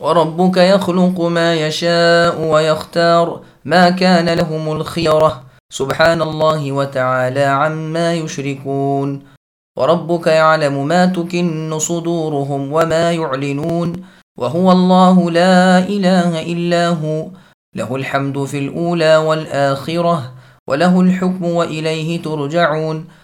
وربك يخلق ما يشاء ويختار ما كان لهم الخيرة. سبحان الله وتعالى عما يشركون. وربك يعلم ما تكن صدورهم وما يعلنون. وهو الله لا إله إلا هو. له الحمد في الأولى والآخرة. وله الحكم وإليه ترجعون.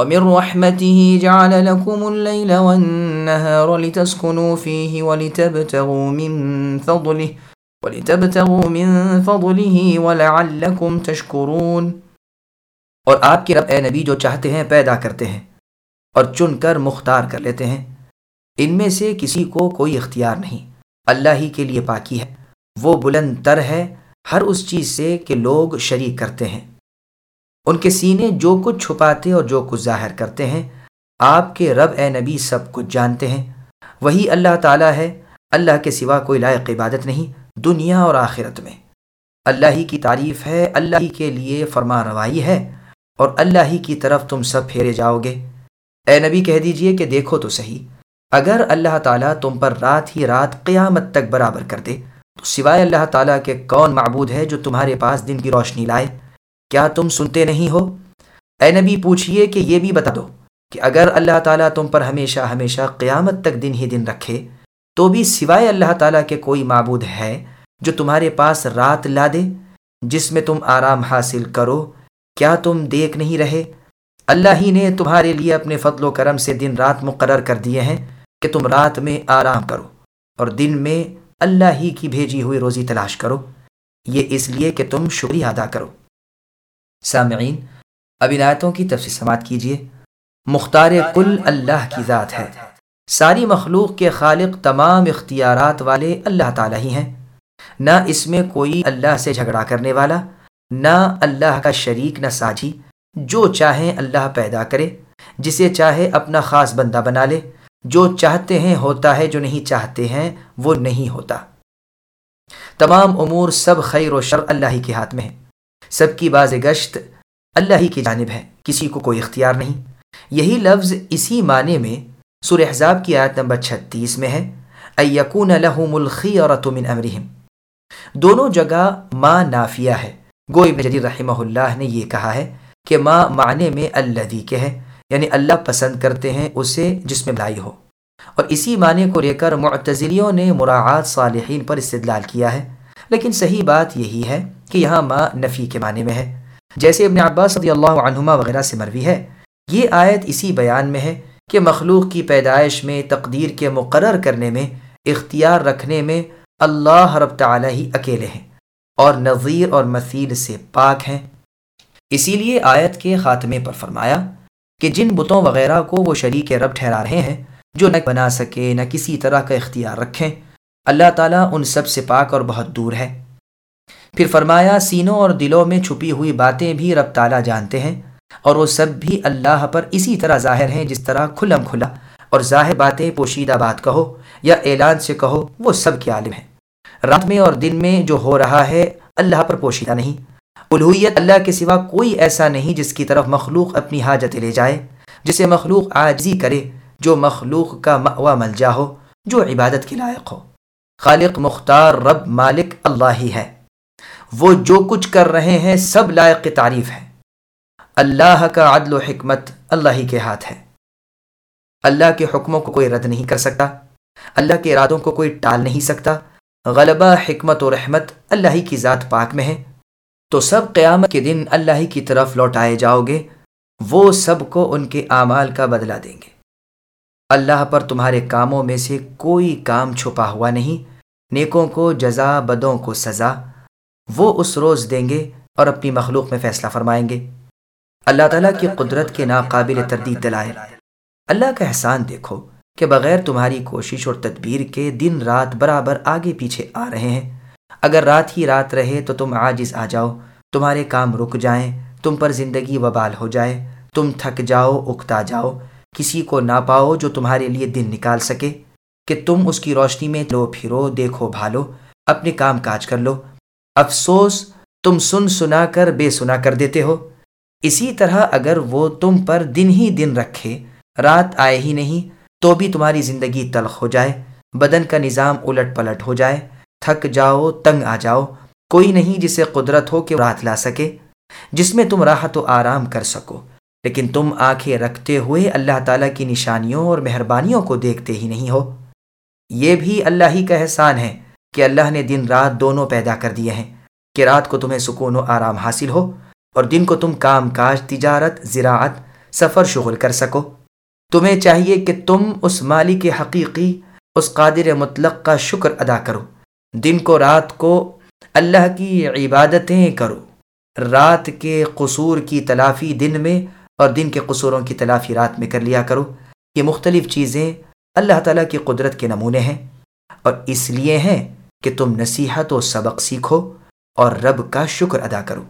ومن رحمته جعل لكم الليل والنهار لتسكنوا فيه ولتبتغوا من فضله ولتبتغوا من فضله ولعلكم تشكرون۔ اور آپ کے رب اے نبی جو چاہتے ہیں پیدا کرتے ہیں اور چن کر مختار کر لیتے ہیں، ان میں سے کسی کو کوئی اختیار نہیں۔ اللہ ہی کے لیے پاکی ہے۔ وہ بلند تر ہے ہر اس چیز سے کہ لوگ شریک کرتے ہیں۔ ان کے سینے جو کچھ چھپاتے اور جو کچھ ظاہر کرتے ہیں، آپ کے رب اے نبی سب کچھ جانتے ہیں۔ وہی اللہ تعالیٰ ہے۔ اللہ کے سوا کوئی لائق عبادت نہیں دنیا اور آخرت میں۔ اللہ ہی کی تعریف ہے، اللہ ہی کے لیے فرما روائی ہے۔ اور اللہ ہی کی طرف تم سب پھیرے جاؤ گے۔ اے نبی، کہہ دیجیے کہ دیکھو تو صحیح۔ اگر اللہ تعالیٰ تم پر رات ہی رات قیامت تک برابر کر دے، تو سوائے اللہ تعالیٰ کے کون معبود ہے جو تمہارے پاس دن کی روشنی لائے؟ کیا تم سنتے نہیں ہو؟ اے نبی، پوچھئے کہ یہ بھی بتا دو کہ اگر اللہ تعالیٰ تم پر ہمیشہ ہمیشہ قیامت تک دن ہی دن رکھے، تو بھی سوائے اللہ تعالیٰ کے کوئی معبود ہے جو تمہارے پاس رات لا دے، جس میں تم آرام حاصل کرو؟ کیا تم دیکھ نہیں رہے؟ اللہ ہی نے تمہارے لیے اپنے فضل و کرم سے دن رات مقرر کر دیے ہیں کہ تم رات میں آرام کرو اور دن میں اللہ ہی کی بھیجی ہوئی روزی تلاش کرو۔ یہ اس لیے کہ تم شکریہ ادا کرو۔ سامعین، اب عنایتوں کی تفصیل سماعت کیجیے۔ مختار کل اللہ کی ذات ہے۔ ساری مخلوق کے خالق تمام اختیارات والے اللہ تعالیٰ ہی ہیں۔ نہ اس میں کوئی اللہ سے جھگڑا کرنے والا، نہ اللہ کا شریک نہ ساجی جو چاہیں اللہ پیدا کرے، جسے چاہے اپنا خاص بندہ بنا لے۔ جو چاہتے ہیں ہوتا ہے، جو نہیں چاہتے ہیں، وہ نہیں ہوتا۔ تمام امور سب خیر و شر اللہ ہی کے ہاتھ میں ہے سب کی باز گشت اللہ ہی کی جانب ہے، کسی کو کوئی اختیار نہیں۔ یہی لفظ اسی معنی میں سورہ احزاب کی آیت نمبر چھتیس میں ہے۔ ایکون لہم الخیرۃ من امرہم۔ دونوں جگہ ماں نافیہ ہے۔ گو ابن جدید رحمہ اللہ نے یہ کہا ہے کہ ماں معنی میں اللہ کے ہے یعنی اللہ پسند کرتے ہیں اسے جس میں بھلائی ہو۔ اور اسی معنی کو لے کر معتزلیوں نے مراعات صالحین پر استدلال کیا ہے۔ لیکن صحیح بات یہی ہے کہ یہاں ماں نفی کے معنی میں ہے۔ جیسے ابن عباس صدی اللہ عنہما وغیرہ سے مروی ہے۔ یہ آیت اسی بیان میں ہے کہ مخلوق کی پیدائش میں تقدیر کے مقرر کرنے میں، اختیار رکھنے میں اللہ رب تعالی ہی اکیلے ہیں اور نظیر اور مثیل سے پاک ہیں۔ اسی لیے آیت کے خاتمے پر فرمایا کہ جن بتوں وغیرہ کو وہ شریک رب ٹھہرا رہے ہیں، جو نہ بنا سکے، نہ کسی طرح کا اختیار رکھیں، اللہ تعالیٰ ان سب سے پاک اور بہت دور ہے۔ پھر فرمایا، سینوں اور دلوں میں چھپی ہوئی باتیں بھی رب تعالیٰ جانتے ہیں، اور وہ سب بھی اللہ پر اسی طرح ظاہر ہیں جس طرح کھلم کھلا۔ اور ظاہر باتیں پوشیدہ بات کہو یا اعلان سے کہو، وہ سب کے عالم ہیں۔ رات میں اور دن میں جو ہو رہا ہے، اللہ پر پوشیدہ نہیں۔ الوحیت اللہ کے سوا کوئی ایسا نہیں جس کی طرف مخلوق اپنی حاجت لے جائے، جسے مخلوق عاجزی کرے، جو مخلوق کا مأوا مل جا ہو، جو عبادت کے لائق ہو۔ خالق، مختار، رب، مالک، اللہ ہی ہے۔ وہ جو کچھ کر رہے ہیں سب لائق تعریف ہے اللہ کا عدل و حکمت اللہ ہی کے ہاتھ ہے۔ اللہ کے حکموں کو کوئی رد نہیں کر سکتا۔ اللہ کے ارادوں کو کوئی ٹال نہیں سکتا۔ غلبہ، حکمت و رحمت اللہ ہی کی ذات پاک میں ہے۔ تو سب قیامت کے دن اللہ ہی کی طرف لوٹائے جاؤ گے۔ وہ سب کو ان کے اعمال کا بدلہ دیں گے۔ اللہ پر تمہارے کاموں میں سے کوئی کام چھپا ہوا نہیں۔ نیکوں کو، جزا، بدوں کو سزا۔ وہ اس روز دیں گے اور اپنی مخلوق میں فیصلہ فرمائیں گے۔ اللہ تعالیٰ کی قدرت کے ناقابل تردید دلائے اللہ کا احسان دیکھو کہ بغیر تمہاری کوشش اور تدبیر کے دن رات برابر آگے پیچھے آ رہے ہیں۔ اگر رات ہی رات رہے تو تم عاجز آ جاؤ، تمہارے کام رک جائیں، تم پر زندگی وبال ہو جائے، تم تھک جاؤ، اکتا جاؤ۔ کسی کو نہ پاؤ جو تمہارے لیے دن نکال سکے۔ کہ تم اس کی روشنی میں لو پھرو، دیکھو، بھالو، اپنے کام کاج کر لو۔ افسوس تم سن سنا کر بے سنا کر دیتے ہو۔ اسی طرح اگر وہ تم پر دن ہی دن رکھے، رات آئے ہی نہیں، تو بھی تمہاری زندگی تلخ ہو جائے، بدن کا نظام الٹ پلٹ ہو جائے۔ تھک جاؤ، تنگ آ جاؤ۔ کوئی نہیں جسے قدرت ہو کہ رات لا سکے، جس میں تم راحت و آرام کر سکو۔ لیکن تم آنکھیں رکھتے ہوئے اللہ تعالیٰ کی نشانیوں اور مہربانیوں کو دیکھتے ہی نہیں ہو۔ یہ بھی اللہ ہی کا احسان ہے۔ کہ اللہ نے دن رات دونوں پیدا کر دیے ہیں، کہ رات کو تمہیں سکون و آرام حاصل ہو اور دن کو تم کام کاج، تجارت، زراعت، سفر، شغل کر سکو۔ تمہیں چاہیے کہ تم اس مالک حقیقی، اس قادر مطلق کا شکر ادا کرو۔ دن کو رات کو اللہ کی عبادتیں کرو۔ رات کے قصور کی تلافی دن میں اور دن کے قصوروں کی تلافی رات میں کر لیا کرو۔ یہ مختلف چیزیں اللہ تعالیٰ کی قدرت کے نمونے ہیں اور اس لیے ہیں کہ تم نصیحت و سبق سیکھو اور رب کا شکر ادا کرو۔